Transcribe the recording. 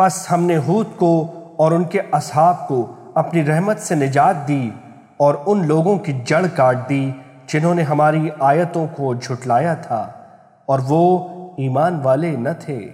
پس ہم نے ہود کو اور ان کے اصحاب کو اپنی رحمت سے نجات دی اور ان لوگوں کی جڑ کاٹ دی جنہوں نے ہماری آیتوں کو جھٹلایا تھا اور وہ ایمان والے نہ تھے۔